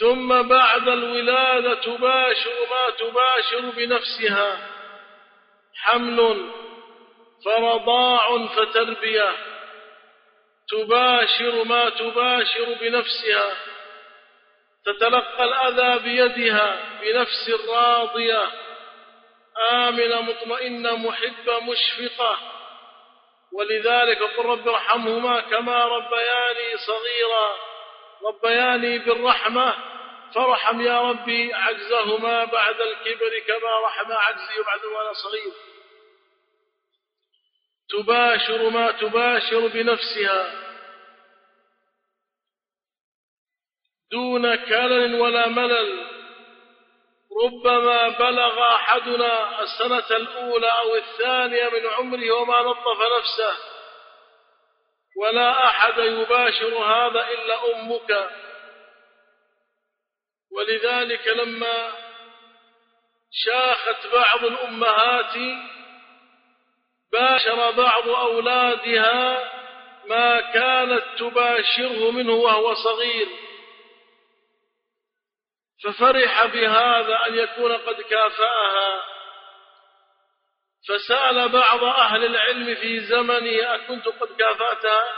ثم بعد الولادة تباشر ما تباشر بنفسها. حمل فرضاع فتربية. تباشر ما تباشر بنفسها. تتلقى الأذى بيدها بنفس راضية آمنة مطمئنة محبة مشفقة. ولذلك قل رب ارحمهما كما ربياني صغيرا. ربياني بالرحمة. فارحم يا ربي عجزهما بعد الكبر كما رحم عجزي بعد وأنا صغير. تباشر ما تباشر بنفسها دون كلل ولا ملل. ربما بلغ أحدنا السنة الأولى أو الثانية من عمره وما نظف نفسه. ولا أحد يباشر هذا إلا أمك. ولذلك لما شاخت بعض الأمهات باشر بعض أولادها ما كانت تباشره منه وهو صغير. ففرح بهذا أن يكون قد كافأها. فسأل بعض أهل العلم في زمنه أكنت قد كافأتها؟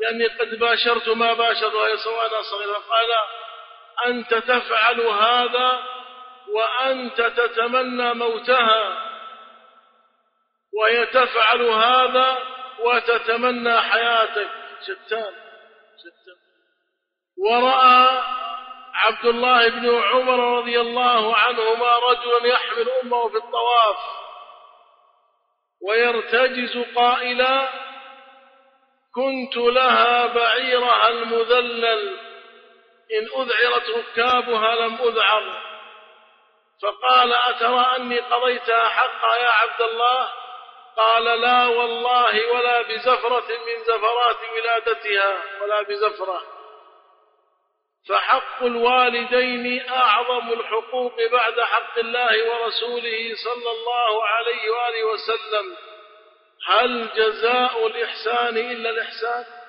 لأني قد باشرت ما باشرها سواء صغيرة. قال أنت تفعل هذا وأنت تتمنى موتها. وهي تفعل هذا وتتمنى حياتك. شتان شتان. ورأى عبد الله بن عمر رضي الله عنهما رجلا يحمل أمه في الطواف ويرتجز قائلا كنت لها بعيرها المذلل إن أذعرت ركابها لم أذعر. فقال أترى أني قضيتها حقا يا عبد الله؟ قال لا والله ولا بزفرة من زفرات ولادتها ولا بزفرة. فحق الوالدين أعظم الحقوق بعد حق الله ورسوله صلى الله عليه وآله وسلم. هل جزاء الإحسان إلا الإحسان؟